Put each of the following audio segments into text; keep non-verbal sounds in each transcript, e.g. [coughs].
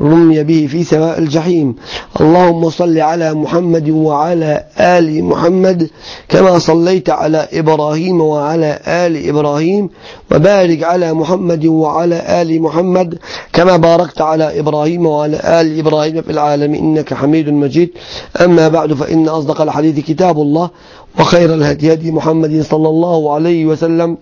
رمي به في سواء الجحيم. اللهم صل على محمد وعلى آل محمد كما صليت على إبراهيم وعلى آل إبراهيم وبارك على محمد وعلى آل محمد كما باركت على إبراهيم وعلى آل إبراهيم في العالم إنك حميد مجيد. أما بعد فإن أصدق الحديث كتاب الله وخير الهدي هدي محمد صلى الله عليه وسلم.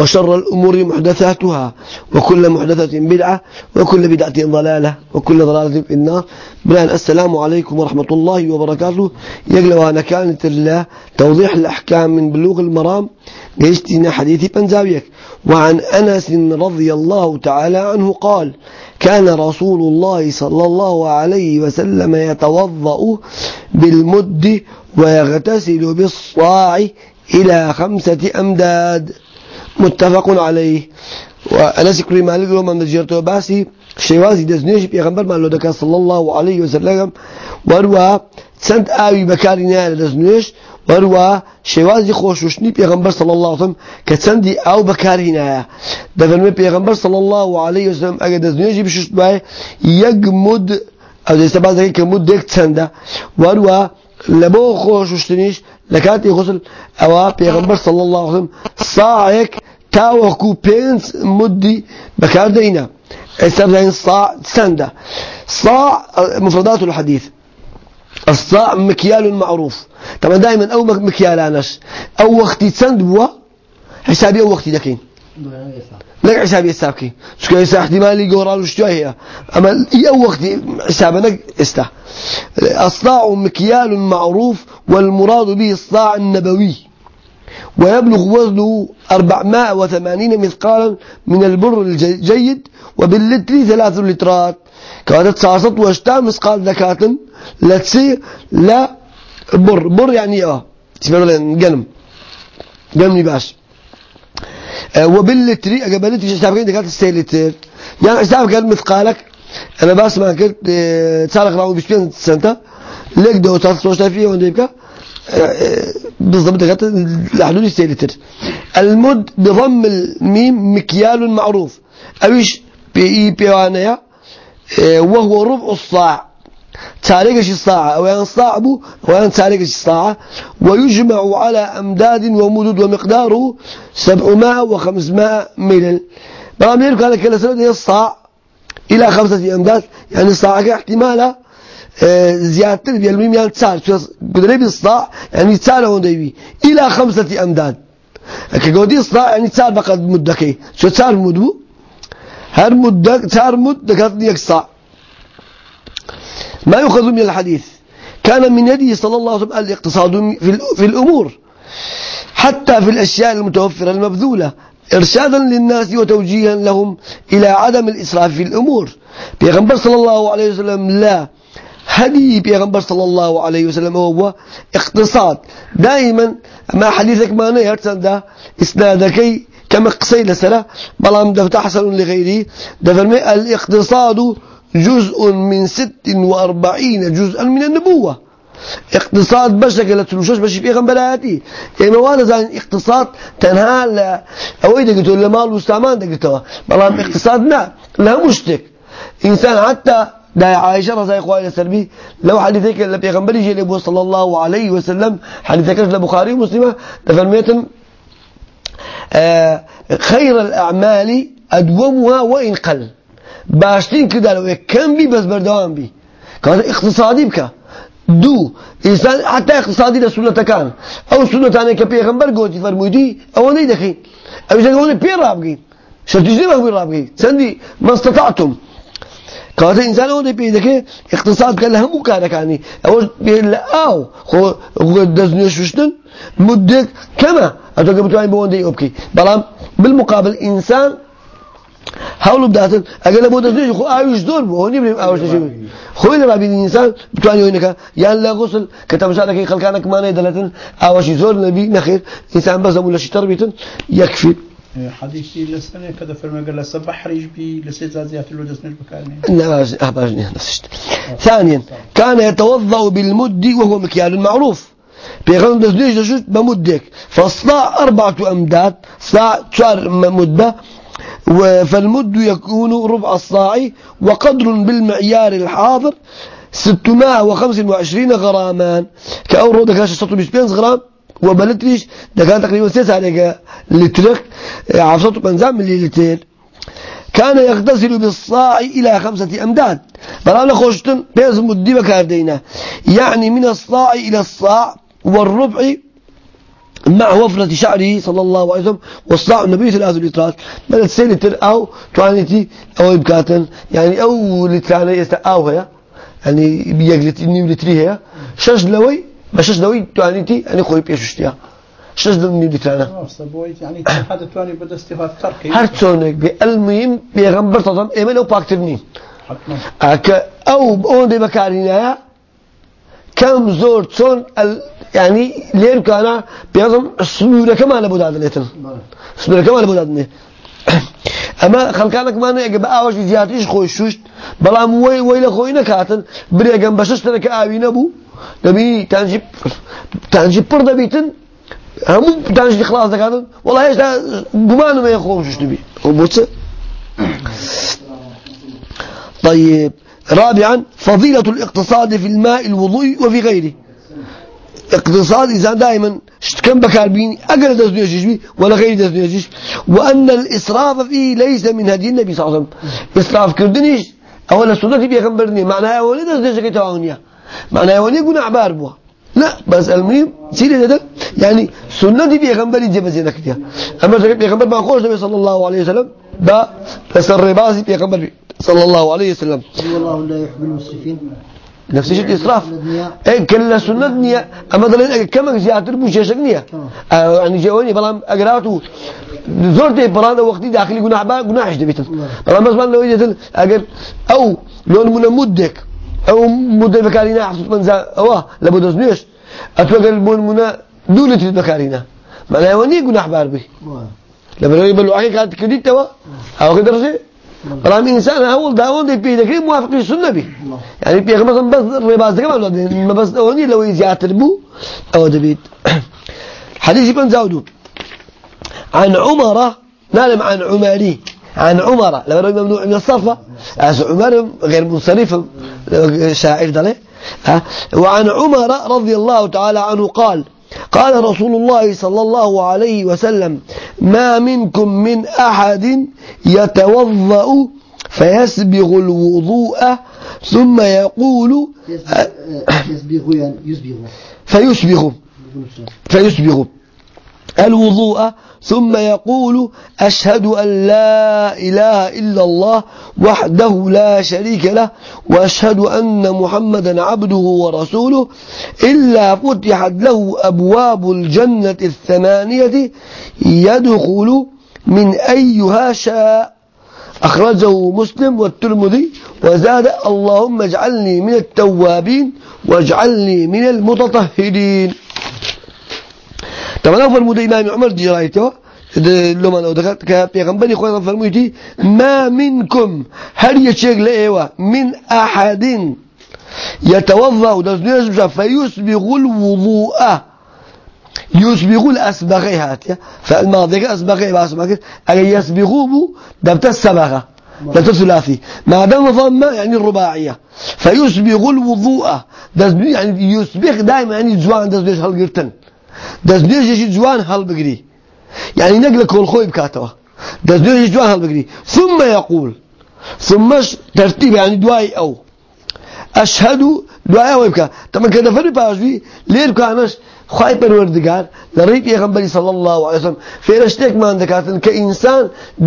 وشر الأمور محدثاتها وكل محدثة بدعة وكل بدعة ضلالة وكل ضلالة في النار. بلان السلام عليكم ورحمة الله وبركاته. يقل وأنا كانت الله توضيح الأحكام من بلوغ المرام جيشتنا حديث بنزاويك. وعن أنس رضي الله تعالى عنه قال كان رسول الله صلى الله عليه وسلم يتوضأ بالمد ويغتسل بالصاع إلى خمسة أمداد. متفق عليه. وأنا سكري مالك لو من جرتو باسي شوازي دزنيش بيغمبر مالو دكا صلى الله عليه وسلم. وروا سنت آوي بكارينا دزنيش. وروا شوازي خوشوشني بيغمبر صلى الله عليه وسلم كتسندي أو بكارينا دفن بيغمبر صلى الله عليه وسلم أجا دزنيش بشوش باي يجمد أو دي سبازة كمد ديك وروا لبو خوشوشتنيش لكاتي غسل أو بيغمبر صلى الله عليه وسلم. صاعك تاوكو بينس مدي بكاردينا. استبدأ صاع سندة صاع مفردات الحديث. الصاع مكيال معروف. طبعا دائما أو مكيالانش أو وقت تسند بوا. حسابي أو وقت دكين. لك حسابي السابكي شو كان احتمالي جورال وشو هي أما أو وقت حسابنا استا الصاع مكيال معروف والمراد به الصاع النبوي. ويبلغ وزنه 480 مثقالا من البر الجيد وباللتر ثلاث لترات. كانت صاصت واشتا مثقال لا تصير لا بر. بر يعني آه. تسمعوا لنا قلم. قلم باش آه وباللتر حسابك انت قالت لتر. يعني حسابك قال مثقالك أنا بس ما أه تسالك راهو بشبين سنتا لك دو تصوش فيه؟ وين يبقى؟ بالضبط كانت الحدود السيلتر المد بضم الميم مكيال معروف. أويش بي بيوانيا وهو ربع الصاع. تاريخ صاع أبو؟ أو يعني تاريخ الصاع؟ ويجمع على أمداد ومدود ومقداره سبعمائة وخمسمائة ميل بقى يقول هذا كلا سنة الصاع إلى خمسة أمداد. يعني الصاع احتماله زيادة بالميم يعني تسار قدرة بالصاع يعني تسار هون ديبي إلى خمسة أمداد. كقودي الصاع يعني تسار بقى مدة شو تسار مدو هر مدة تسار مدة كاتني يكسع ما يؤخذ من الحديث. كان من يده صلى الله عليه وسلم الاقتصاد في, الأمور حتى في الأشياء المتوفرة المبذولة إرشادا للناس وتوجيها لهم إلى عدم الإسراف في الأمور. بيغنبر صلى الله عليه وسلم لا هدي بيغنبر صلى الله عليه وسلم هو اقتصاد. دائما ما حديثك ما نيرتن ده إسنادك كما قصي لسلا بلام ده تحصل لغيره ده الإقتصاد جزء من ست وأربعين جزءا من النبوة. اقتصاد بشكل تلوشش باش في غنبلاتي يعني وأنا زين اقتصاد تنها لا. أو اذا قلت له مال واستعمال ده بلام اقتصادنا لا مشتك. إنسان حتى دا عائشة رضي الله عنها لو حديثك اللي بيغنبري جي لبو صلى الله عليه وسلم حديثك البخاري ومسلمة تفرميتم آه خير الأعمال أدومها وإن قل. باشتين كده لو كم بي بس بردوان بي كان اقتصادي بك دو إنسان حتى اقتصادي لسنة كان أو سنة أنا كبيغنبر قوتي فرمودي أو ني دخين أو إذا قولي بير رابقين شرطيزني ما بير رابقين سندي ما استطعتم كانت إنسان هو بيدك اقتصاد كان هم كان كاني أو بيلا أو خو دزني شوشتن مدك كما أتوقع بتوعي بوندي أوكي بلام بالمقابل إنسان هەوڵ بداتن ئەگەر لە بۆ دەستێژی خۆ ئاویش زۆر بوو هۆنی بریم ئاوش خۆی لە ڕابینی ئینسان بتوانانی هۆینەکە یان لە غسل کە تەماشاەکەی خەڵکانەکمانەی دەڵێتن ئاوەشی زۆر نەبی نەخێر ئینسان بەس دەبوو لە شتەر بیتن یەکفی حديثي لسنة كذا فرما قال لسه بحر يجبي لسه زازيات اللي جسنا بكارني لا أهباج نفسشت ثانيا كان يتوضأ بالمد وهو مكيال معروف. بيغنم دزنيش دشوت بمدك فالصاع أربعة أمداد صاع شار مدة فالمد يكون ربع الصاع وقدر بالمعيار الحاضر 625 غراما كأورو دكاش 625 غرام وبلتريش دكان تقريبا 6 عليك لترك عفصته بنزام ملي لتر كان يغتسل بالصاع إلى خمسة أمداد. بلانا خوشتن بيز مدي بكاردينا يعني من الصاع إلى الصاع والربع مع وفرة شعره صلى الله عليه وسلم والصاع النبي ثلاث لترات بل سيلتر أو توانيتي أو إبكاتا يعني أو أو هيا. يعني بيجلت إني لتري هيا. شش لوي بشش لوي توانيتي يعني خوي بيشوشتيا. شش لوي لترانا يعني هذا تواني بدأ استفاد تركي. هر تونك بالمهم بيغمبر تضم إيمان أو باكترني أك أو أون دي بكارينا كم زور تون ال يعني ليه كان بيعظم سنورة كمان لابد هذا ليتن سنورة كمان لابد هذا أما خلقانك ما نيجي بقى زيادتيش خوشوش بلا موي ويلا خوينا كاتن بري جنب بشش ترك آوي نبو. نبي تنجيب تنجيب برد بيتن هم تنجيب خلاص كاتن والله إيش ده بمان ما يخوفش نبي. وبوتس طيب. رابعا فضيلة الاقتصاد في الماء الوضوء وفي غيره. اقتصاد إذا دائما كم بكار بين أقل دزنيجيش ولا غير دزنيجيش وأن الإسراف فيه ليس من هدي النبي صلى الله عليه وسلم. إسراف كردنيش أولا سنة بيغمبرني معناها أولا دزنيجي تواغنيا معناها أولا يقول عبار بوا لا بس المهم سيري ده يعني سنة بيغمبري جبزينك دي أما بيغمبر ما خوش النبي صلى الله عليه وسلم با بس الرباسي بيغمبر صلى الله عليه وسلم. والله لا يحب المسرفين نفس الشيء الإسراف إيه كل سنة نية. أما دلين كم زيادة بوش يشك نية. آه يعني جواني بلام أقراته زرت بلان وقتي داخلي جناح با جناح إيش دبيتن. بلام بس بلان لو يجتن أجر أو لون من مدك. أو مدة بكارينا حسب من زا أوه لابد أزنيش أتوقع لون من دولة بكارينا. ما لا يوني جناح باربي لما يبلو أخي كانت كديت توا. أو بلام إنسان أول داون دي بيدك موافق السنة به. يعني بيغ مثلا بس رباز كمان ما بس أوني لو يزيات بو أو دبيت [coughs] حديث ابن زاودو عن عمر نعلم عن عمري عن عمر. لما رأي ممنوع من الصرف عمر غير منصرف شاعر دله وعن عمر رضي الله تعالى عنه قال قال رسول الله صلى الله عليه وسلم ما منكم من أحد يتوضأ فيسبغ الوضوء ثم يقول يعني يسبغ. فيسبغ فيسبغ. الوضوء ثم يقول أشهد أن لا إله إلا الله وحده لا شريك له وأشهد أن محمدا عبده ورسوله إلا فتحت له أبواب الجنة الثمانية يدخل من أيها شاء. أخرجه مسلم والترمذي وزاد اللهم اجعلني من التوابين واجعلني من المتطهرين. طبعا فرمود إمام عمر دي رأيته. لما لو دخلت كبيغمبري خواه فرموتي ما منكم هل يشيك لأيوة؟ من أحد. يتوضأ دزنيش فيسبغ الوضوء. يسبغ الأسبغي هاتيا فالماضي أسبغي بأسبغي أي يسبغوا بو دبت السبغة دبت الثلاثي. ما دام ضم يعني الرباعية. فيسبغ الوضوء. يعني يسبغ دائما يعني جوان دزنيش هالقرتن دەستنوێژێکی جوان هەڵبگری. یعنی نەک لە کۆڵخۆی بکاتەوە. دەستنوێژی جوان هەڵبگری. ثم يقول ثمش ترتیب یعنی دوای ئەو. ئەشهد و دوای ئەوەی بکە. تەمە کە دەفەری پاشوی لێر بکانەش خوای پەروەردگار لەڕێی پێغەمبەری صلی الله عليه وسلم. فێرە شتێکمان دەکاتن کە ئینسان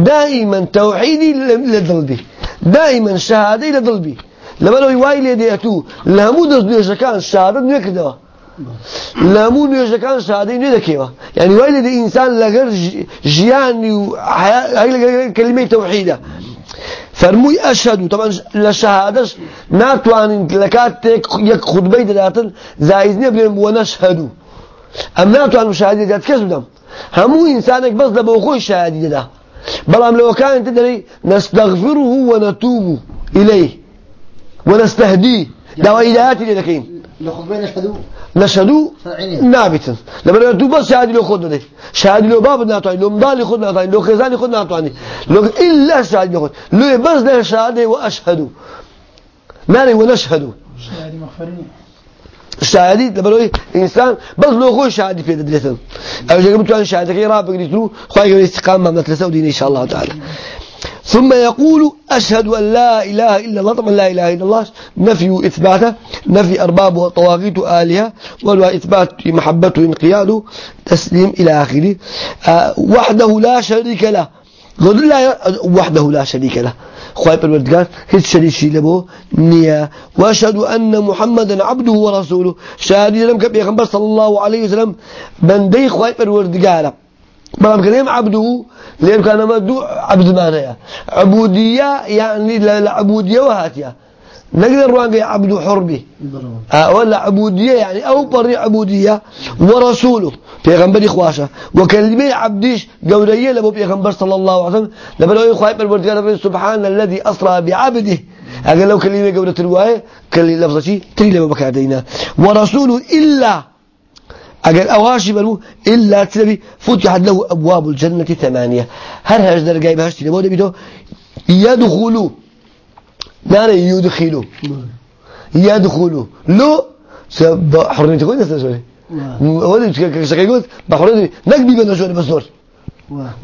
دائیما تەوحیدی لە دڵبی دائیما شەهادەی لە دڵبی لەبەرەوەی وای لێ دێت و لە هەموو دەستنوێژەکان شەهادەت نوێ کردەوە لما لو يواي لي ديتو لهمو دز كان شهادة نكده لامون يجكان شهادين ندكيوا يعني وين الإنسان لغير جيان هاي كلمة توحيدة. فرموي أشهد. طبعا لشهادش. ناتوان لكات يك خطبة داتن زايزني بلين ونشهد أم ناتوان مشاهدة ذات كذب همو إنسانك بس لبوخوي شهادة ده بلام لو كان تدري نستغفره ونتوب إليه. ونستهديه. إلهات اللي لكين فرعينية. نابتا لما نتوب بس شهادة لو خدنا دي شهادة لو باب ناتواني لو مضالي خدنا ناتواني لو خزاني خدنا ناتواني. لو إلا شهادة لو خد. لو بس ده شهادة وأشهد مالي ونشهد شهادة مغفرين الشهادة لما لو إنسان بس لو خوي شهادة في دلتن أو جا قلت أنا شهادة كي راب قلت خواهي قبل استقامة من التسودين إن شاء الله تعالى. ثم يقول أشهد أن لا إله إلا الله. طبعا لا إله إلا الله. نفي إثباته نفي أرباب وطواغيت آلهة ولا إثبات محبته انقياده تسليم إلى آخره. آه وحده لا شريك له. قد لا وحده لا شريك له. خواهي بالوردقان هيت شريك لبو نية. وأشهد أن محمدا عبده ورسوله. شهادي لم كبير صلى الله عليه وسلم. بندي خواهي بالوردقان بلام كلام عبده لأن كان مدو عبد مانيا. عبودية يعني لا لا عبودية وهاتيا نقدر نقول عبد حربي. آه ولا عبودية يعني أو بري عبودية ورسوله. بيغنبري خواشة وكلمة عبديش قولية لبو بيغنبر صلى الله عليه وسلم. لما لو يخواي بالبرتقال سبحان الذي أسرى بعبده. أقول لو كلمة قولة الرواية كلمة لفظة شيء تري لما بكاتينا ورسوله إلا أجل أواشي بلو إلا تسبي فتحت له أبواب الجنة ثمانية هل هجدر جايب هشتي نبود بيتو يدخلوا نار يدخلوا يدخلوا لو تقول نفس الشيء ولد شكل يقول بحرني نقبي بنا شو بس نور.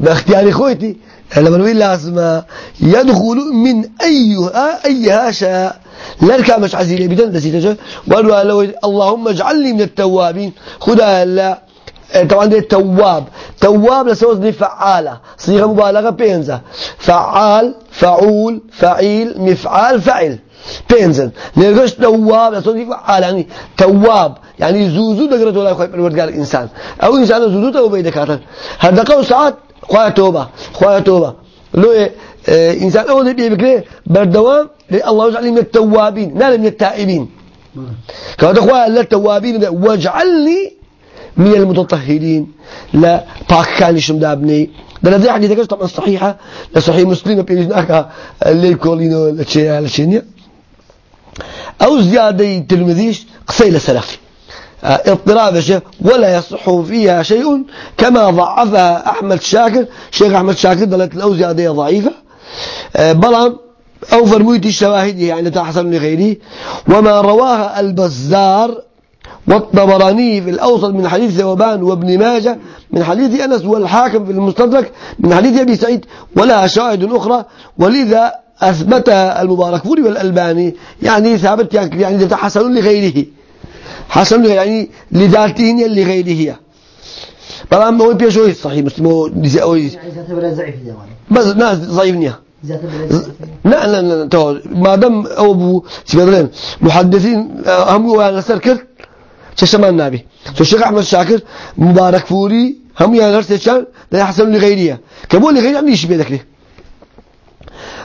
باختياري خويتي لما نقول لازم يدخل من أيها أيها شاء لركع مش عزيزي بدن نسيت وقالوا له اللهم اجعلني من التوابين. خدا لا طبعا ده التواب تواب لسوز فعالة. صيغة مبالغة بينزا فعال فعول فعيل مفعال فعل. بينزل. ليش تواب لسوز فعال يعني تواب يعني زوزو دقرت ولا يخوي بالورد قال الإنسان. أو إنسان زوزو تو بيدك هذا قول ساعات خويا توبة خويا توبة. لو إيه إنسان أول يبي بكره بردوام الله يجعلني من التوابين لا من التائبين. كما تقول لا التوابين واجعلني من المتطهرين. لا باك كان شم دابني. ده الذي حديث طبعا صحيحة؟ لصحيح مسلم. بيجناك اللي كولينو لشيء لشيء أو زيادة تلمذيش قصيلة سلف. اضطراب الشيخ ولا يصح فيها شيء كما ضعفها أحمد شاكر. شيخ أحمد شاكر دلت الأوزي هذه ضعيفة. بلان أو فرميت الشواهد يعني تحسن لغيره وما رواها البزار والطبراني في الأوسط من حديث ثوبان وابن ماجه من حديث أنس والحاكم في المستدرك من حديث أبي سعيد ولها شاهد أخرى. ولذا أثبتها المبارك فوري والألباني يعني ثابت يعني تحسن لغيره. حسن يعني لذاته لغيره. طبعا ما هو بيشوي صحيح مسلم هو ضعيف يا ولد بس ناس ضعيفنيا لا لا لا تو ما دام أو أبو سيبادلين محدثين هم على سركر ششمان النبي شو الشيخ أحمد شاكر مبارك فوري هم يا غير سيشان لا يحسن لغيرها كمول لغير؟ يعني يشبه ذكره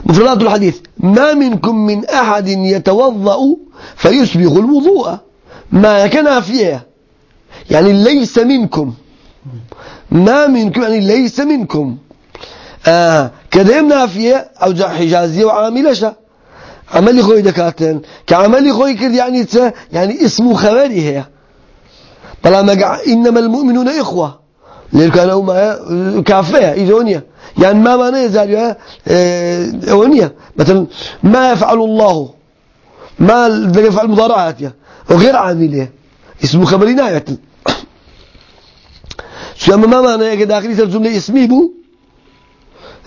مفردات الحديث. ما منكم من أحد يتوضأ فيسبغ الوضوء. ما كان فيه. يعني ليس منكم. ما منكم يعني ليس منكم. آه كذا نافية أو حجازية وعاملشة عملي خوي دكاتن. كعملي خوي كذا يعني تس يعني اسمه خبري هي. طالما إنما المؤمنون إخوة. لأن كانوا ما كافية إيزونيا يعني ما معنى يزال أونية مثلا ما يفعل الله. ما يفعل مضارعات وغير عاملة. اسمه خبري ناية. شو أما ما معنى يجي داخلي الجملة اسمي بو؟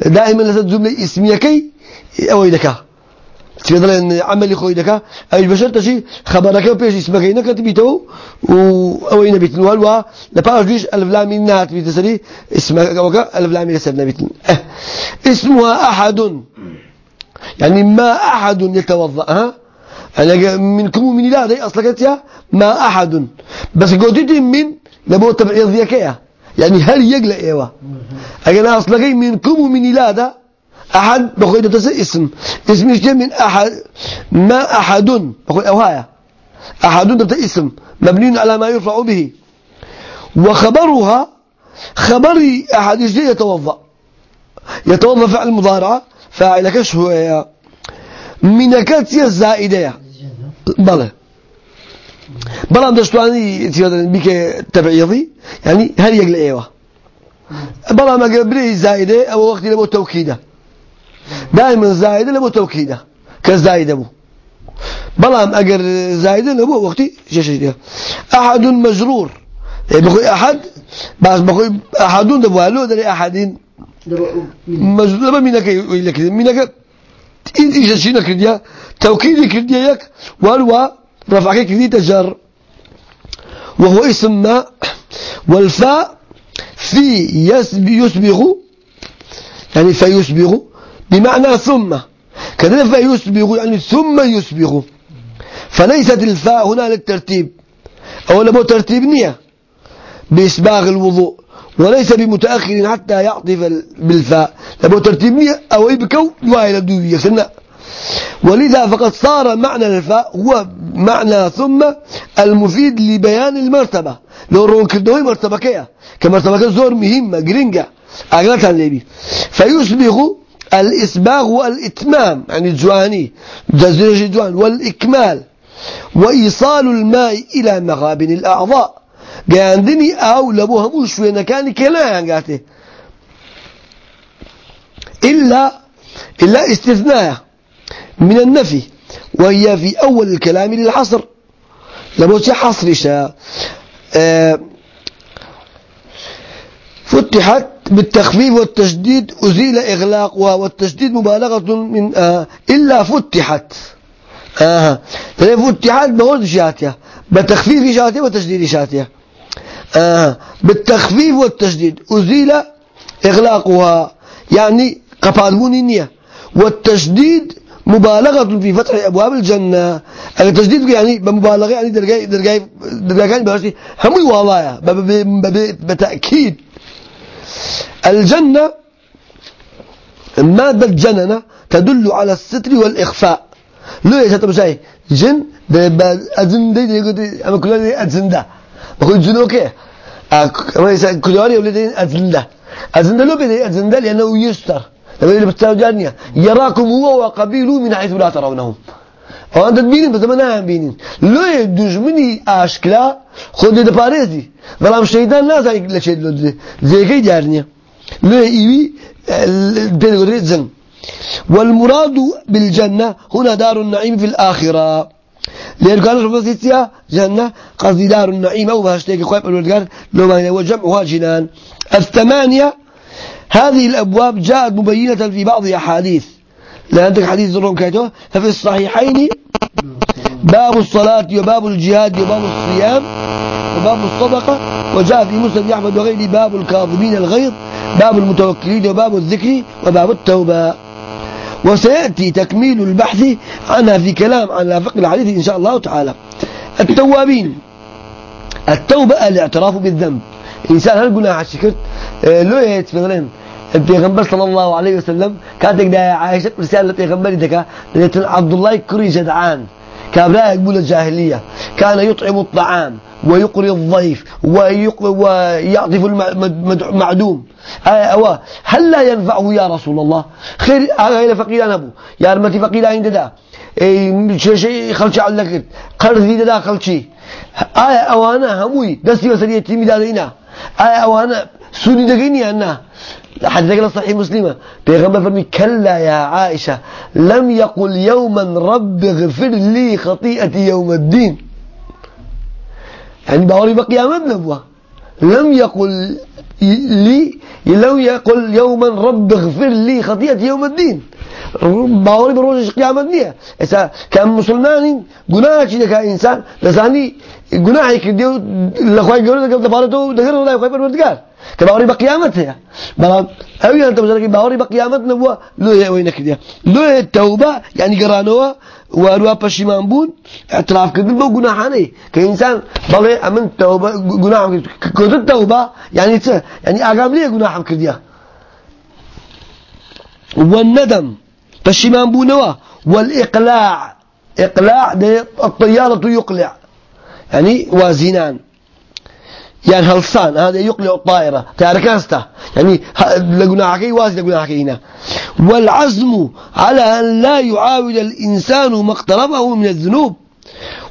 دائما لسه الجملة اسمية كي أو يدك تقدر إن عملي خوي دك أي بشر تشي خبرك بيش اسمك هنا كتبيته أو هنا بيتن والوا لبعض جيش ألف لام نات بيتسري اسمك وكا ألف لام يسرنا بيتن اسمها أحد. يعني ما أحد يتوضأ ها؟ أنا منكم من لا دي أصلك يا؟ ما أحد. بس قلتي من لبو تبعيض ذيكيا يعني هل يقلق إيوه؟ أنا اصلقي منكم ومن لادا أحد بخوي تسي اسم. اسم يشتي من أحد؟ ما احد بخوي أوهايا. احد ده اسم. مبني على ما يرفع به. وخبرها خبري أحد يجي يتوضأ. يتوضأ فعل مضارعة فاعل كشف منكات الزائده بله بلام دشتواني تيادن بك تبعيضي يعني هل يقل إيوه. بلام قبلي زائده أو وقت لبو توكيدة. دائما زائده لبو توكيدة كزائده بو. بلام اجر زائده لبو وقتي شيء أحد مجرور. يعني بقول أحد؟ بس بقول احدون دبوا له ده احدين مجرور. منك لك منك إنت إيش شيء كرديا توكيد كردياك والوا رفعك كذي تجر. وهو اسم ما. والفاء في يسبغ. يعني فيسبغ بمعنى ثم. كذا فيسبغ يعني ثم يسبغ. فليست الفاء هنا للترتيب. أو لبو ترتيب نية. بإسباغ الوضوء. وليس بمتأخر حتى يعطف بالفاء. لبو ترتيب نية أو يبكو وائل الدوبية سنة ولذا فقد صار معنى الفاء هو معنى ثم المفيد لبيان المرتبة. لو رون كدوي مرتبة كيا؟ كمرتبة زور مهمة جرينجا. أغلتها الليبي فيسبغ الإسباغ والإتمام يعني الجواني جزيرة الجوان والإكمال. وإيصال الماء إلى مغابن الأعضاء. قاندني أو لبوها موش وين كان كلا قاته إلا إلا استثناء. من النفي وهي في أول الكلام للحصر. لابد حصر شاء آه فتحت بالتخفيف والتشديد أزيل إغلاقها والتشديد مبالغة من آه إلا فتحت. آه فتحت بورد شاتية بتخفيف شاتية وتشديد شاتية. آه بالتخفيف والتشديد أزيل إغلاقها يعني قفالون النية والتشديد مبالغة في فتح أبواب الجنة. التجديد يعني بمبالغة يعني درجة درجة درجة يعني بس هم والله بتأكيد. الجنة مادة الجنة تدل على الستر والإخفاء. لو يسات بشاي جن ده يقول أما كل هذا أزن ده. بقول جنو كه أما يسا كل هذا يقول ده. أزن ده لو بدي أزن ده لأنه يستر. لما اللي بتساوجانيا يراكم هو وقبيله من حيث لا ترونهم. أنت تبينين بس ما نعم بينين لو يدوج مني أشكلا خد ده باريزي. ظلام شيطان لا زي لشيء لو زي كي جارنيا لو يبي زن. والمراد بالجنة هنا دار النعيم في الآخرة. لأن كان رفضتها جنة قصدي دار النعيم أو بهاشتيك خواب الولدقار لو ما هو جمعها جنان الثمانية هذه الأبواب جاءت مبينة في بعض أحاديث. لا عندك حديث ذرون كايتو ففي الصحيحين باب الصلاة وباب الجهاد وباب الصيام وباب الصدقة. وجاء في مسند أحمد وغيره باب الكاظمين الغيظ باب المتوكلين وباب الذكر وباب التوبة. وسيأتي تكميل البحث عنها في كلام عن فقه الحديث إن شاء الله تعالى. التوابين. التوبة الاعتراف بالذنب. إنسان هل قلنا عشكرت آه، لو يتفضلين البيغمبر صلى الله عليه وسلم كانت عائشة رسالة البيغمبر دكا عبد الله كري جدعان. كابلا يقول الجاهلية. كان يطعم الطعام ويقري الضيف ويعطف المعدوم آه هل لا ينفعه يا رسول الله؟ خير هذا فقير أبو. يا رمتي فقير عند دا شيء شيء خلش على لك قرضي دا خلشي. آية أوانا هموي. دستي وسريتي مدادينا آية أوانا سوني دقيني أنا. حديث صحيح مسلمة بيغمبر فرمي كلا يا عائشة لم يقل يوما رب اغفر لي خطيئتي يوم الدين يعني باوري بقيامة نبوة. لم يقل لي لو يقول يوما رب اغفر لي خطيئتي يوم الدين باوري بروج قيامة نية إذا كان مسلمان قناعك إذا إنسان؟ لساني قناعك ديو لخواي قولوا قبل دفارته دقروا لا يخواي بالمدقار كباوري بقيامتها بلا أوي أنت مثلا باوري بقيامتنا هو لو وينك دي لو التوبة يعني قرانوا واروا پشیمان بون اعتراف کردن بو گناهانه. که انسان بله امن توبه گناه کرد. توبه؟ يعني چه؟ يعني اقام ليه گناه کردیا والندم پشیمان بونوا. والاقلاع اقلاع ده الطيارة يقلع يعني وازنان. يعني هلصان هذا يقلع الطائرة. تاركاسته يعني لقناعكي واسي لقناعكي هنا. والعزم على أن لا يعاود الإنسان ما اقتربه من الذنوب.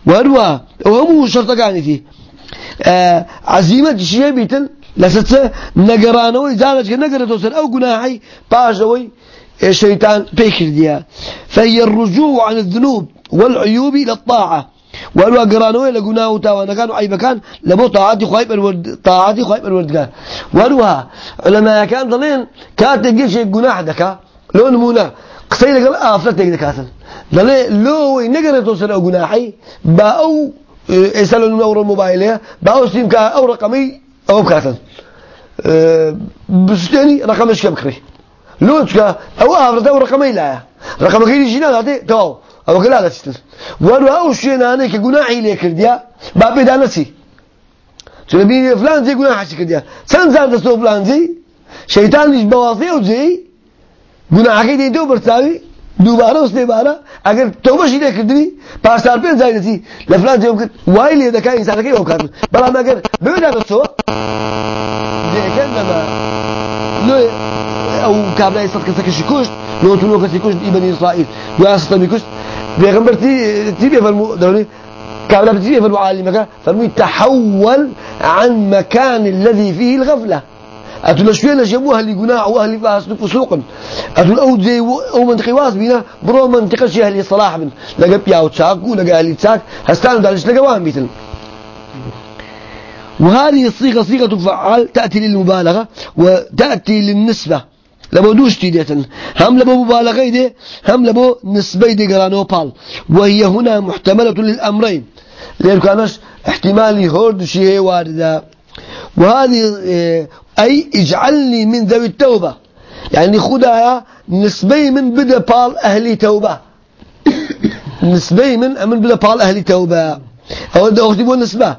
وهو وهم شرط كان فيه. آه عزيمة شيء بيتل. لست نقرانه وإزالة نقرة توصل. أو قناعي باشوي الشيطان بيكر ديا. فهي الرجوع عن الذنوب والعيوب إلى الطاعة. والوا قرانوي لقناه وتاوانا كانوا أي مكان لبو طاعاتي خايب الورد طاعاتي خايب الورد قال والوا علماء كان ضلين كانت تجيب شيء جناح دكا. لو نمونا قصير قال آفلت تجد كاسل ضلين لو نقدر توصل أو جناحي باو يسألون من أورو موبايله باو سيم كا أو رقمي أو كاسل أه بس تاني رقمش كبكري لو تكا أو أو رقمي لا رقمك يجي جينا هذا أو كلا لا تستر وأنا أو شيء أنا كجناحي ليه كرديا بابي دانسي تبي فلان زي جناح حشي كرديا. سن زاد سو فلان زي. شيطان ليش بواصي وزي جناحك دي دو برتاوي دوباره وسته بارا اگر توبه شي كردني. پاسار بين زايدتي لفلان زي ممكن. واي لي دكا انسان كي وكان بلا ما اگر بيدا سو زي كان لما لو أو كابلا يصدق سكشي كوش لو تلو كسي كوش إبن إسرائيل. واسطه بكوش بيغمبر تي تي بيفرمو دوني كابلا تي بيفرمو عالمك فرمي تحول عن مكان الذي فيه الغفلة. أتول شوية لجموها اللي جناح وأهل فاسد فسوقا أتول أود زي أو منطقة واس بينا برو منطقة شيء أهل صلاح بن. لقى بياو تشاك ولقى أهل تشاك. هستانوا دالش لقى وان بيتن. وهذه الصيغة صيغة فعال تأتي للمبالغة وتأتي للنسبة. لبو دوش تيديتن هم لبو مبالغة دي هم لبو نسبة دي قرانو بال وهي هنا محتملة للأمرين لأنه كانش احتمالي هورد شيء واردة. وهذه آه، أي اجعلني من ذوي التوبة. يعني خدها نسبي من بدا بال أهلي توبة. نسبي من من بدا بال أهلي توبة. أو ده أختبوا نسبة.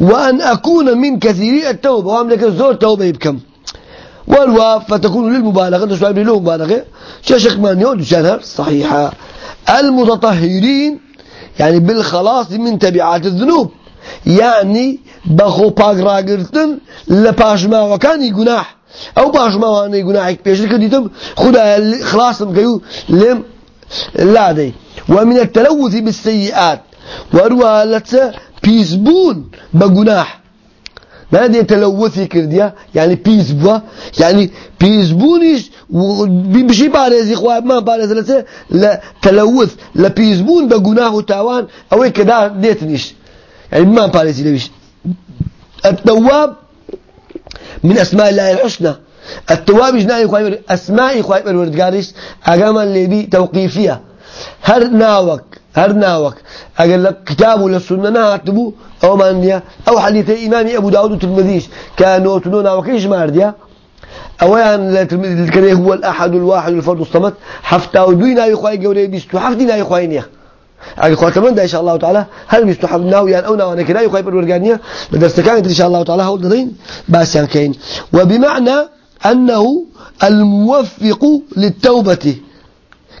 وأن أكون من كثيري التوبة. وأملك الزور توبة يبكم والواو فتكون للمبالغة شو له مبالغة. شاشك ما نيود شانها صحيحة. المتطهرين يعني بالخلاص من تبعات الذنوب. يعني بخو باقراقرتن لباشما وكان جناح أو باشما وأنا جناحك بيش كديتم خدا خلاصم كيو لم لا دي ومن التلوث بالسيئات وروى لتس بيزبون بجناح ما دي تلوثي كرديا يعني بيز بوا يعني بيز بونيش بشي بارزي خواب ما بارز لسه لا تلوث لا بيز بون بجناه وتاوان أو كدا ديتنيش يعني ما بارزي ليش التواب من أسماء الله الحسنى. التواب جناي خواب أسماء خواب الوردقاريش اقام اللي بي توقيفية. هر ناوك هر ناوك أقول لك كتاب ولا السنة ناتبو أو مانيا أو حديث إمام أبو داود الترمذيش كانوا تنونا وكيش مارديا أو يعني الترمذي هو الأحد الواحد الفرد الصمد. حفتا ودوينا يخوي قولي بيستو حفتنا يخوينيا أقول خوات من إن شاء الله تعالى هل بيستو حفتنا ويان أونا وانا كنا يخوي بالورقانية بدرس كانت إن شاء الله تعالى هول دين بس يعني كين وبمعنى أنه الموفق للتوبة.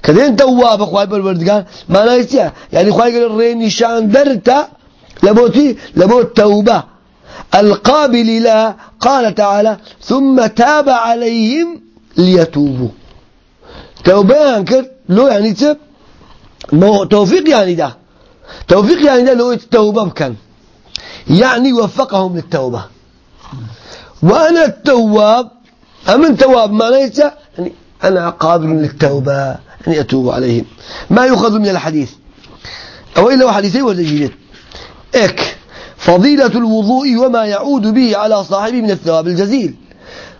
كذين تواب أخوي بالوردقان. ما نايسيا يعني أخوي قال الرين نشان درتا لبوتي لبوت توبة. القابل لا قال تعالى ثم تاب عليهم ليتوبوا. توبة أنكر لو يعني تب توفيق يعني ده توفيق يعني ده لو التوبة بكن. يعني وفقهم للتوبة. وأنا التواب أمن تواب ما ليس يعني أنا قابل للتوبة. أن يتوب عليهم. ما يؤخذ من الحديث؟ أو إلا حديثي وزجيلت إك. فضيلة الوضوء وما يعود به على صاحبه من الثواب الجزيل.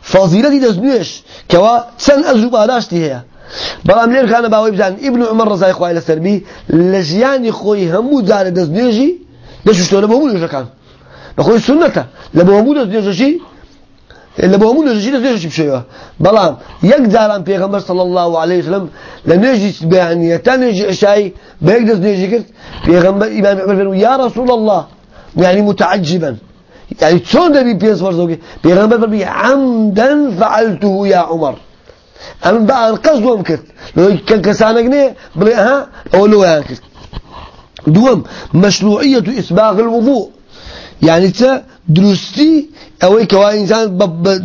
فضيلة دزنيش كوا سن أزرب أداشتي هي. بلام لير كان باوي بزان ابن عمر رضي الله عنه السربي لجياني خوي همو دار دزنيجي دشو شلون بهمو كان بخوي سنته لبهمو بهمون الرجال ليش بشيء. بلان يقدر عن پیغمبر صلى الله عليه وسلم لنجي بيعني تنجي شيء بيقدر نجي كرت. پیغمبر إمام عمر يا رسول الله. يعني متعجبا. يعني شلون نبي بيس فرزوكي پیغمبر فرمي عمدا فعلته يا عمر. أم بقى القصد ومكت لو كان كسانك نه بلي ها أولو هاكت دوم مشروعية إسباغ الوضوء. يعني تا درستي أو كوا إنسان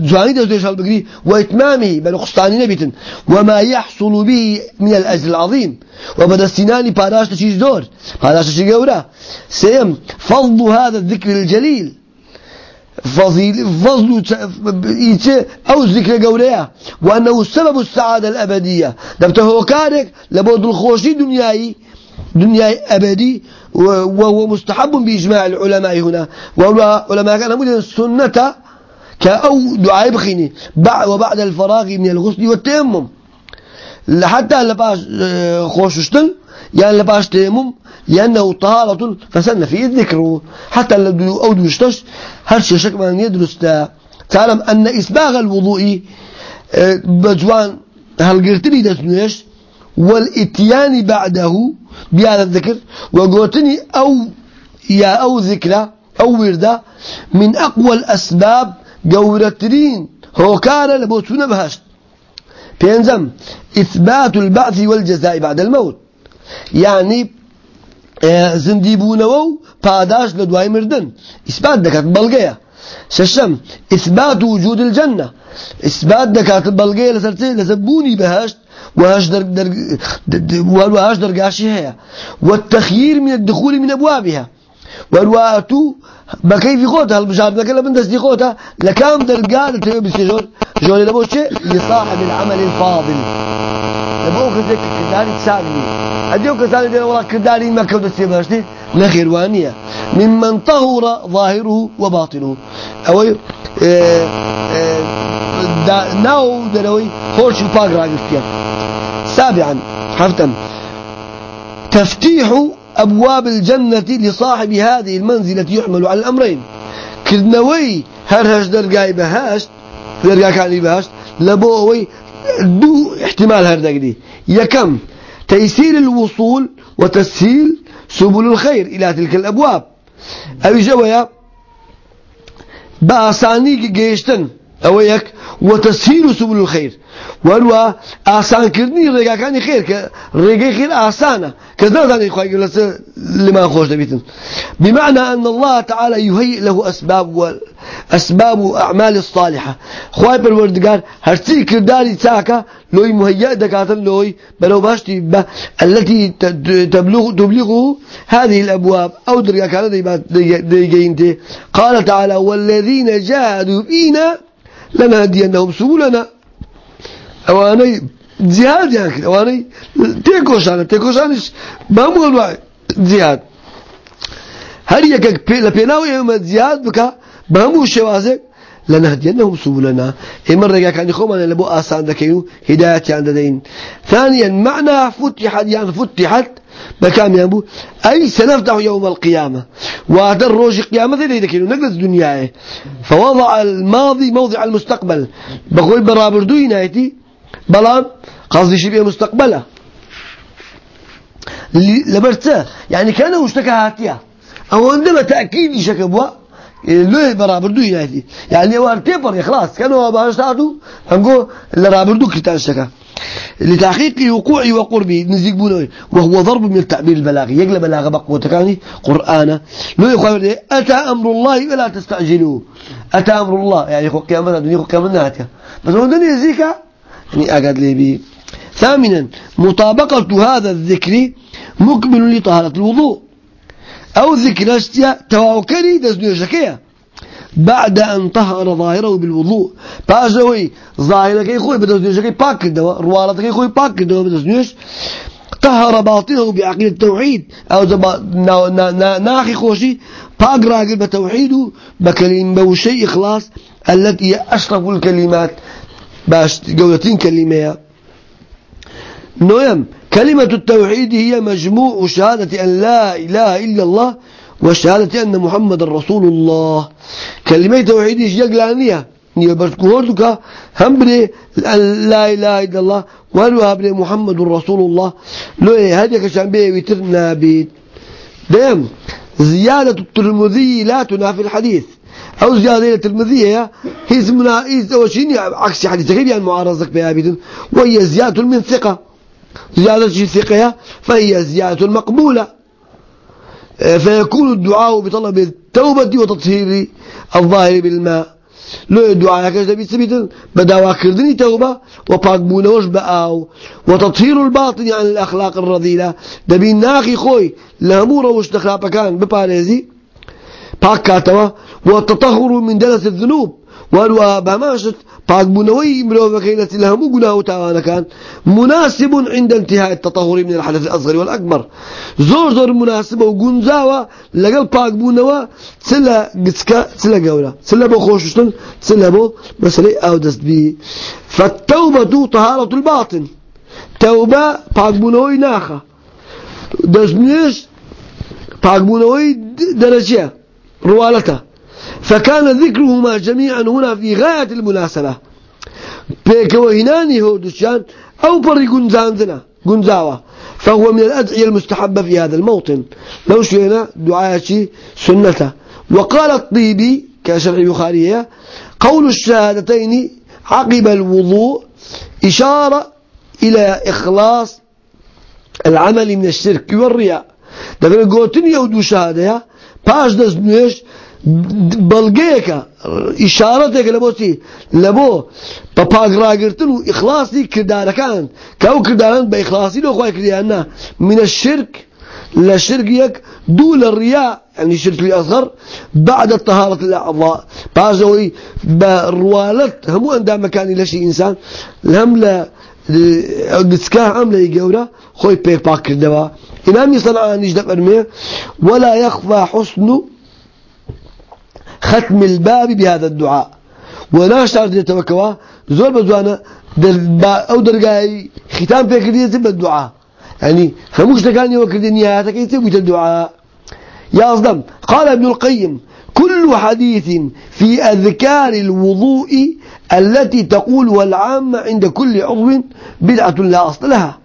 جواني دوستي شال بقري وإتمامه بل خصاني نبيتن وما يحصل به من الأجر العظيم وبدا السنان باراش تشيز دور. باراش تشيز قورا سيم فضل هذا الذكر الجليل فضيل فضل أو ذكر قوريا وأنه سبب السعادة الأبدية دبته كارك لبود الخوشي دنياي دنيا أبدي وهو مستحب بإجماع العلماء هنا. وعلماء كان مدن السنة كأو دعاء بخيني وبعد الفراغ من الغسل والتيمم. حتى لباش آه، خوششتن يعني لباش تيمم لأنه طهارة فسن فيه الذكر. حتى لو أو دوشتش هل شك من يدرس تعلم أن إسباغ الوضوء آه، بجوان هل قلتني دسنوش؟ والإتيان بعده بهذا الذكر وقوتني أو يا أو ذكرى أو وردة من أقوى الأسباب قورترين هو كان لبوتون بهشت. بينزم إثبات البعث والجزاء بعد الموت. يعني آه، زنديبونو باداش لدواي مردن. إثبات دكات بلغية ششم إثبات وجود الجنة. إثبات دكات بلغية لسرتين لسبوني بهشت وهاش در در وهاش درجاشي هي والتخيير من الدخول من أبوابها. والواتو بكيف خوتها؟ المشاهد لكن لمن دستي خوتها. لكام درجات تبي بسجور جوني لبوش لصاحب العمل الفاضل. لبوك ذيك كداري تسالني أديو كسالني دي والله كداري ما كود السيباشتي لخير وانية ممن طهر ظاهره وباطنه. أو آه آه ناو دروي خوش الفاق راقف فيها. سابعا حفتا تفتيح أبواب الجنة لصاحب هذه المنزلة يحمل على الأمرين. كدنوي هرهش درقاي بهاش درقاي كان بهاش لبووي دو احتمال هردك دي. يكم تيسير الوصول وتسهيل سبل الخير إلى تلك الأبواب. أو جويا بأساني جيشتن. أو يك وتسهيل سبل الخير. وروا آسان كرني رجع كان خير ك رجع خير آسانة كذا ذا يخوي يقول لما خوش دبيتن بمعنى أن الله تعالى يهيئ له أسباب أسباب أعمال الصالحة. خواي بالوردقار هرتي كرداري تاكا لوي مهيئ دكاتن لوي بلو باشتي التي تبلغ تبلغه هذه الأبواب. أو درجة كان دي قال تعالى والذين جاهدوا فينا لنهدينهم سبلنا. أواني جهاد يعني أواني تيكوشان. تيكوشانش بامول جهاد. هل يكك لبيناو يوم جهاد بك؟ بامو شوازك. لنهدينهم سبلنا. إما الرجاء كان يخوم أنا لبو آسان دكينو. هداية عند دين. ثانيا معنى فتحت يعني فتحت بكام ينبو أي سنفتح يوم القيامة وهذا الروج قيامة ذي دكينو نقلت دنياه فوضع الماضي موضع المستقبل. بقول برابر دوينايتي بلان قصدي شبيه مستقبله لبرته يعني كان وشتكى هاتيا أو عندما تأكيد شكبوا ليه برابر دو يعني. يعني وار تيبر يا خلاص كانوا باشتاتو هنقول اللي رابر دو كتان شكا. لتحقيق وقوعي وقربي. نزيق بونوي وهو ضرب من التعبير البلاغي. يقلب بلاغة بقوة تكاني قرآن. لو يقول أتى أمر الله ولا تستعجلوا. أتى أمر الله. يعني خو قيامنا الدنيا خو قيامنا هاتيا بس هو الدنيا زيكا. يعني أقعد لي بي. ثامنا. مطابقة هذا الذكر مكمل لطهارة الوضوء. أو ذكر اشتيا تواوكري دزنيو شكيا بعد أن طهر ظاهره بالوضوء. بأجوي ظاهره كي خوي بدزنيو شكي باك دوا روالته كي خوي باك دوا بدزنيوش. طهر باطنه بعقيدة التوحيد. أو زبا ناخي خوشي. باق راقل بتوحيده. بكلمة وشيء إخلاص. التي أشرف الكلمات. باش جولتين كلمة. نويم. كلمة التوحيد هي مجموع شهادة أن لا إله إلا الله وشهادة أن محمد رسول الله. كلمة توحيد يجلانية نيو بركوردك هم بري لا إله إلا الله ولو بري محمد رسول الله. لو هذا كشان بيه ويترنا بيت دائم زيادة الترمذي لا تنافي الحديث. أو زيادة الترمذي هي هي منا هي وشيني عكس حديث غير يعني معارضك بها بيدن وهي زيادة من ثقة. زيادة ثقة فهي زيادة مقبولة. فيكون الدعاء بطلب التوبة وتطهير الظاهر بالماء. لو الدعاء كذا بيثبت بدعوى كردني توبة وش بقاو وتطهير الباطن عن الأخلاق الرذيلة. دبي ناخي خوي لهمو روش دخلاب كان بباريزي. باكاتوا والتطهر من دلس الذنوب. وانوا بماشت پاک بوونەوەی مرۆڤەکەی لە لە هەموو گوناه و تاوانەکان مناسب عند انتهاء التطهر من الحدث الأصغر والأكبر. زۆر زۆر مناسبة و گونجاوە لەگەڵ پاک بوونەوە چ لە گچکە چ لە گەورە چ لە بۆ خۆشوشتن چ لە بۆ مەسلەی ئاودەستبی فالتوبة طهارة الباطن. توبة ناخە. دەستنوێش پاک بوونەوەی دەرەجە ڕوالەتە فكان ذكرهما جميعا هنا في غاية المناسبة. بيك وهناني هو دشان أو بري قنزانزنا قنزاوة فهو من الأدعية المستحبة في هذا الموطن. لو شئنا دعاء سنته وقال الطيبي كشرع البخاري قول الشهادتين عقب الوضوء إشارة إلى إخلاص العمل من الشرك والرياء. دقنا قوتن يودو شهادة باش دزنوش بەڵگەیەکە ئیشارەتێکە لە بۆچی لە بۆ بە پاگراگرتن و ئیخلاصی کردارەکان کە ئەو کرداران بە ئیخلاصی لۆخوای کردیاننا منە شرک الرياء يعني شرك الأصغر بعد الطهارة الأعضاء. بازوي بروالت هم عندما مكان لشي إنسان هم لا قسكاه عمله يقوله خوي بيك باكر دوا إمامي صنعان يجدب أرميه ولا يخفى حسن ختم الباب بهذا الدعاء. ولا شرط يتوكوا زور بزوانا أو درجاي ختام في كردية بالدعاء يعني فمش تكاني وكردية نهايتك يتبوت الدعاء. يا أصدم قال ابن القيم كل حديث في أذكار الوضوء التي تقول والعامة عند كل عضو بدعة لا أصل لها.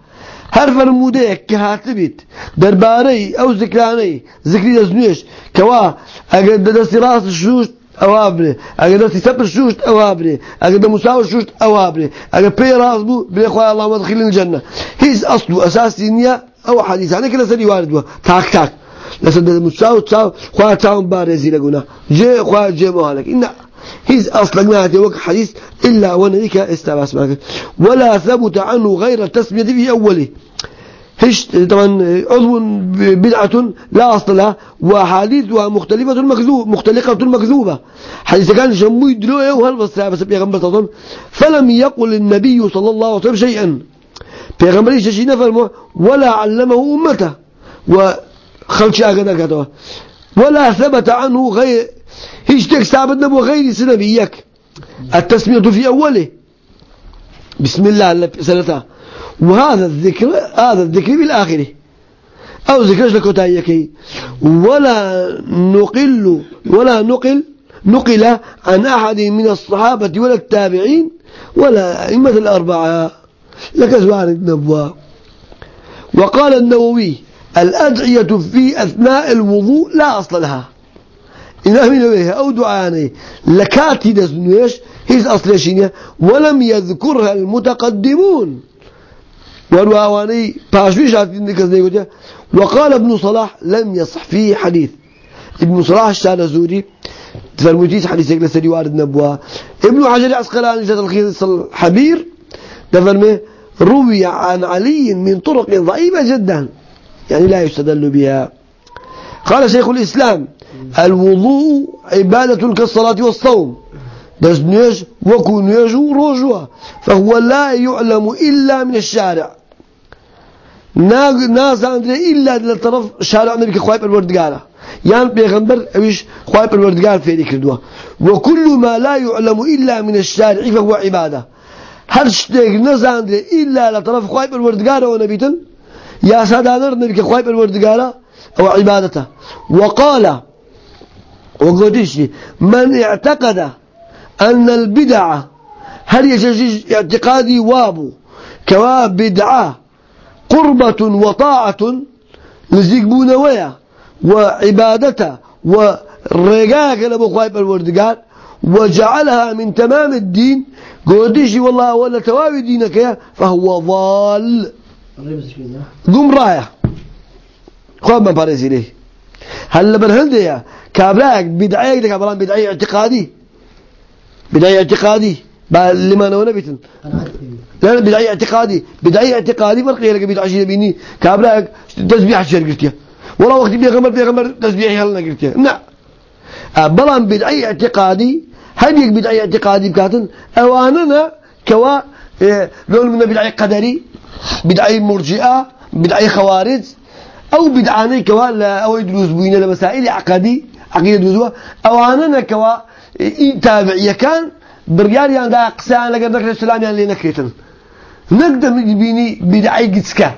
هر فرمودەیەک کە هاتبێت دەربارەی ئەو زکرانەی زکری کەوا ئەگەر دەدەستی ڕاست شوشت ئەوا برێ ئەگەر دەستی سەپر شوشت ئەگەر دە موساوە شوشت برێ ئەگەر پێی ڕاست بوو بێ خۆی ئەڵامە دخیل الجنة. هیچ ئەسڵ و ئەساسی نییە ئەو حەدیثانەی لەسەری وارد بووە تاک تاک. لەسەر موساو چاو خوا چاوم بارێزی لە گونا جێ خوا جێ مهالك إن هيز أصلا ما وقت حديث إلا ونذيك استباس معك ولا ثبت عنه غير التسمية في أوله هش طبعا عضو بدعة لا أصل لها وحديثها مختلفة مكذوب مختلقة مكذوبة. حديث كان جموي دلوه وهل بس بيغمبر فلم يقل النبي صلى الله عليه وسلم شيئا. بيغمبر شيء نفر ولا علمه أمته. وخلش أغنى ولا ثبت عنه غير هيش تك ثابت نبو غير سنبيك. التسمية في أوله. بسم الله سنته وهذا الذكر هذا الذكر بالآخر أو ذكرش لكوتايكي ولا نقل ولا نقل نقل عن أحد من الصحابة ولا التابعين ولا أئمة الأربعة. لك سبحان النبوة. وقال النووي الأدعية في أثناء الوضوء لا أصل لها. إذا من بها أو دعاني لكاتي دسنويش هي أصل شينية ولم يذكرها المتقدمون. والواواني باشويش عارفين كذا وقال ابن صلاح لم يصح فيه حديث. ابن صلاح الشان زوري حديث يقول سري وارد نبوها ابن حجر عسقلاني جد الخيص الحبير. تفرمه روي عن علي من طرق ضعيفة جدا يعني لا يستدل بها. قال شيخ الإسلام الوضوء عبادة كالصلاة والصوم. بس نيش وكو نيجو روجوا فهو لا يعلم إلا من الشارع ناس عندنا إلا للطرف شارع النبي كخوايب الوردقالة يعني بيغمبر أويش خوايب الوردقال في ذيك الدواء وكل ما لا يعلم إلا من الشارع فهو عبادة هل شتيك ناس عندنا إلا لطرف خوايب الوردقالة ونبيتن يا سادانر النبي كخوايب الوردقالة أو عبادته وقال وقدش من اعتقد أن البدعة هل يجوز اعتقادي وابو؟ كوا بدعة قربة وطاعة نزيق ويا وعبادته ورقاك لبو خوايب الوردقار وجعلها من تمام الدين. قوديشي والله ولا تواوي دينك يا فهو ضال. قم راية خواب ما باريزي ليه؟ هل لبن يا؟ كابلاك بدعيك لك بدعي اعتقادي. بدعي اعتقادي. لما أنا ونبيتن لا بدعي اعتقادي. بدعي اعتقادي فرق لك بدعي شيء بيني. كابلاك تسبيح الشر قلت والله وقت بيغمر بيغمر تسبيح يلا قلت نعم بلان بدعي اعتقادي هل بدعي اعتقادي بكاتن. أواننا كوا إيه، لون من بدعي قدري بدعي مرجئة بدعي خوارج أو بدعاني كوا لا أو يدرس بين المسائل عقدي عقيدة دوزوا أواننا كوا تابعية كان بريال يعني دا قسان لقد ذكر السلام يعني كريتن نقدر بيني بدعي قسكا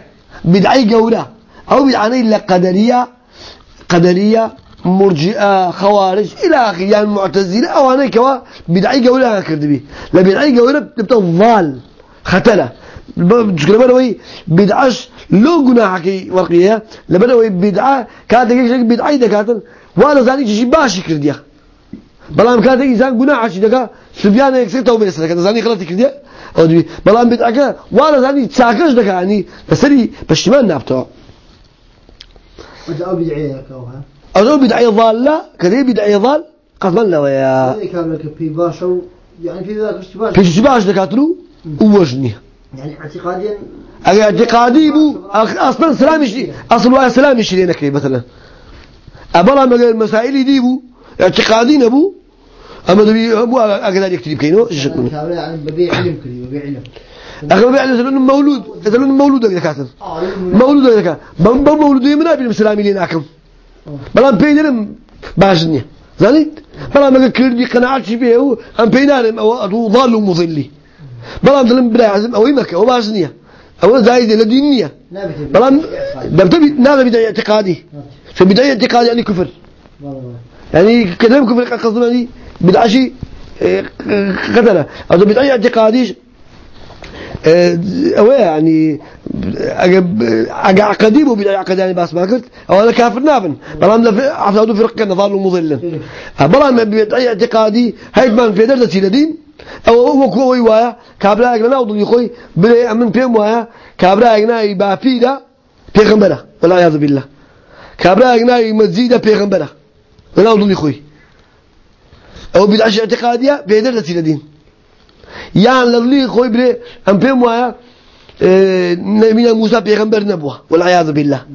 بدعي قولة أو بدعاني لا قدرية قدرية مرجئة خوارج إلى آخره يعني معتزلة أو أنا كوا بدعي قولها كردبي لا بدعي قولها بتبقى ضال مشكلة بدوي بدعش لو جناح كي ورقية لبدوي بدعة كانت يجيك بدعي دكاتن وأنا زاني شيء باشي كرديا بلام كانت إنسان شيء دكا سبيان يكسر توبة سنة كذا زاني خلاص كرديا أو دبي بلام بدعة وأنا زاني تساكش دكا يعني بسري بشمال نابتو وجاءوا بدعية كوها بدعي ضالة. كذي بدعي ضال؟ قسما له ويا كان لك في يعني في ذاك اشتباش في اشتباش ووجني. يعني اعتقاديا اعتقادي بو أصلا سلام يشري أصلا سلام يشري نكري مثلا. أبلا المسائل دي بو اعتقادين ابو أما دبي أبو أقدر يكتب كينو شكون يعني ببيع علم كذي ببيع علم. أخي ببيع علم مولود يسألون مولود دكاتر آه، مولود. دكاتر مولود يمنا بالمسلامين لناكم بەڵام پێی دەرم باش نییە زانیت بەڵام ئەگە کردی قەنەعاتی پێ و ئەم پێی نارم ئەوە ئەدوو ضال و مضلی بەڵام دڵم برای حەزم ئەوەی مەکە ئەو باش نییە ئەوە زايد نییە بەڵام دەبتە نابە بداية اعتقادي. فبداية اعتقادي يعني كفر. يعني كلام كفر قصدنا يعني بدعشي قتله أو بداية اعتقادي أو يعني أجا عقديم وبلا عقد يعني بس ما قلت أو أنا كافر نابن. بلام لا عفوا فرق نضال مضل. بلام بيدعي اعتقادي هاي ما في درجة الدين أو هو كوي ويا كابلا أجنا وضل يخوي بلا من بيم ويا كابلا أجنا يبافيدا بيغمبرة ولا يعذ بالله. كابلا أجنا يمزيدا بيغمبرة ولا وضل يخوي أو بدعش اعتقادية في درجة الدين يعني للي خوي بري أم بيم ويا نبينا موسى بيغمبر نبوة والعياذ بالله.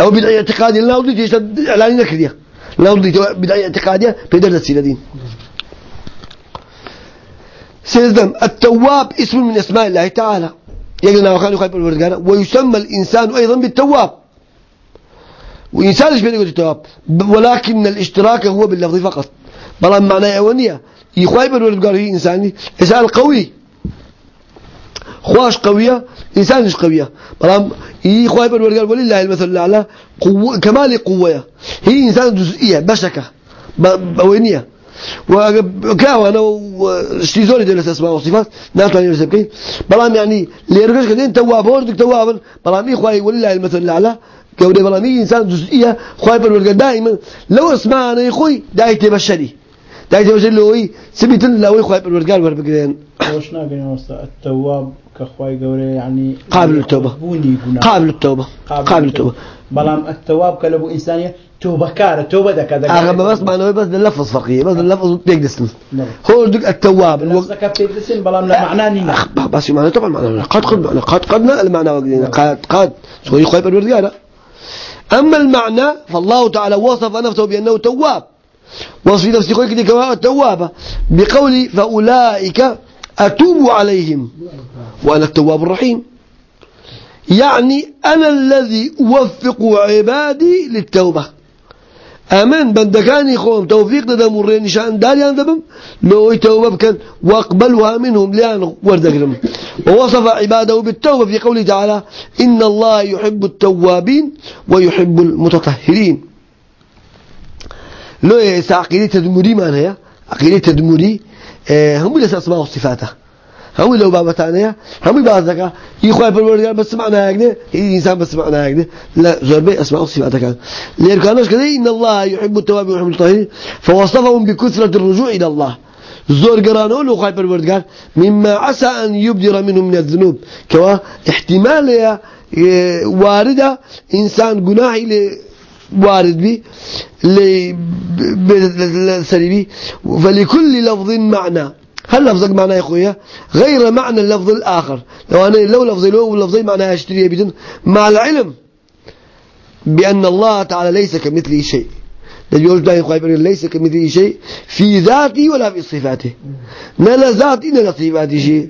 أو بدعي اعتقادي لا أرضي تيش إعلان نكرية. لا أرضي بدعي اعتقادية في درجة السيدين سيزدم التواب اسم من أسماء الله تعالى. يقولنا وخان يخيب الورد ويسمى الإنسان أيضا بالتواب. وإنسان إيش بيقول التواب؟ ولكن الاشتراك هو باللفظ فقط. بلا معنى أولية قال هي إنساني إنسان قوي. خواش قوية إنسان مش قوية بلام هي خواي بالورقال ولله المثل الأعلى قوة كمال قوة. هي إنسان جزئية بشكة. بوينية وكاو أنا اشتيزوني دولة أسماء وصفات ناتو عني بسبكين بلام يعني اللي يركش كدين تواب وردك توابا بلام إخواي ولله المثل الأعلى. قولي بلام هي إنسان جزئية خواي بالورقال دائما. لو اسمع أنا إخوي دايتي بشري بشري اللي هو سبيت لو إخواي بالورقال وربقين وش ناقل التواب كخواي قوري يعني قابل التوبة. قابل التوبة. قابل التوبة. بلام التواب كلبو إنسانية توبة كارة توبة دكا دكا أغلب بس معناه بس اللفظ فقيه بس اللفظ بيقدسن هو دك التواب. لفظك بيقدسن بلام لا معناه نينا بس معناه طبعا معناه قد قد معناه قد قدنا المعنى وقدينا قد قد. شوي خايب الرجالة أما المعنى فالله تعالى وصف نفسه بأنه تواب. وصف نفسه خوي كده كما التوابة. بقول فأولئك أتوب عليهم. وأنا التواب الرحيم. يعني أنا الذي أوفق عبادي للتوبة. أمن بندكاني خوم. توفيق دا مرين نشان داري عندهم لو توبة كان وأقبلها منهم لأن وردقرم ووصف عباده بالتوبة في قوله تعالى إن الله يحب التوابين ويحب المتطهرين. لو يسا عقيدة تدمري ما هي عقيدة تدمري آه، هم لسه أسماء وصفاته هم لو بابا تانية هم بعضك يخوي بالورديان بس معنا هكذا إنسان بس معنا هكذا. لا زربي أسماء وصفاته كان ليركانوش كذا إن الله يحب التواب ويحب المتطهرين فوصفهم بكثرة الرجوع إلى الله. زور قرانو لو خايب الوردقان مما عسى أن يبدر منهم من الذنوب. كوا؟ احتمال آه، واردة إنسان جناحي وارد بي لسريبي فلكل لفظ معنى. هل لفظك معنى يا خويا غير معنى اللفظ الآخر. لو أنا لو لفظي لو لفظي معنى أشتري بدون. مع العلم بأن الله تعالى ليس كمثله شيء. داين خايب ليس كمثله شيء في ذاته ولا في صفاته. لا ذاتي لا صفاته شيء.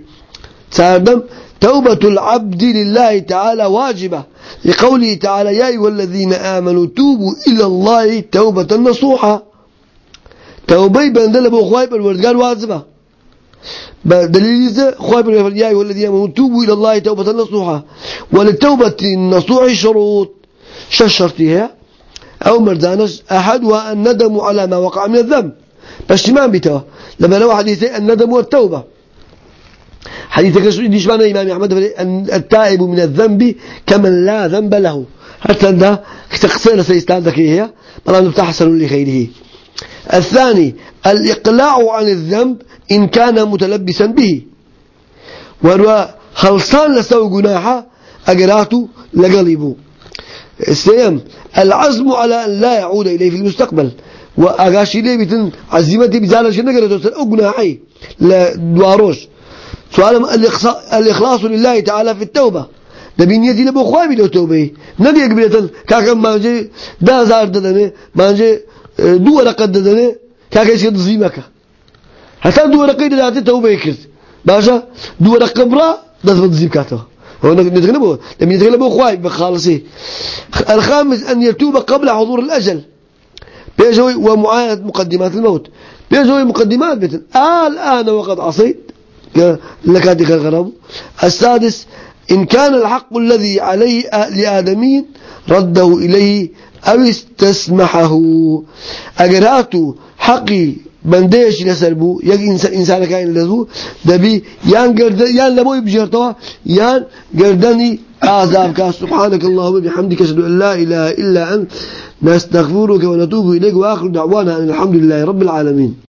تعلم توبة العبد لله تعالى واجبة. لقوله تعالى يا أيها الذين آمنوا توبوا إلى الله توبة نصوحة. توبة بندل خوايب الوردقان واجبة. دليل خوايب يا أيها الذين آمنوا توبوا إلى الله توبة نصوحة. وللتوبة النصوح شروط. شرطها أو مردانش أحدها الندم على ما وقع من الذنب. بس ما بتوه لما لو حديثي الندم والتوبة. حديث معنى إمام أحمد التائب من الذنب كمن لا ذنب له. حتى ده تقصير سيستان ذكيه بلا نفتحسن لخيره. الثاني الإقلاع عن الذنب إن كان متلبسا به. وهو خلصان لسو جناحه أجراته لقلبه. السيم العزم على أن لا يعود إليه في المستقبل. وأغاشي ليه بتن عزيمتي بزالة شنو قالت أو جناحي. لدواروش سؤال الإخلاص لله تعالى في التوبة. دبي نيتي لبو خوابي لو توبة. نبي قبلة كاكم مانجي دا زار ددني مانجي آه، دو رقة ددني كاكا يصير ضزيمك حتى دو رقة دداتي توبة يكرت باشا دو رقة برا دازم ضزيم كاتو هو نتغلبه لم يتغلبه خوابي بخالصي. الخامس أن يتوب قبل حضور الأجل. بيجوي ومعاينة مقدمات الموت. بيجوي مقدمات بيتن. آه الآن وقد عصيت. لكاتك الغرب السادس إن كان الحق الذي عليه لآدمين رده إليه أو استسمحه. أجراته حقي بنديش لسربو يك إنسان إنسان كائن لذو دبي يان قرد يان لبو يبجرتوا يان قردني عذابك سبحانك اللهم وبحمدك أشهد أن لا إله إلا أنت نستغفرك ونتوب إليك وآخر دعوانا أن الحمد لله رب العالمين.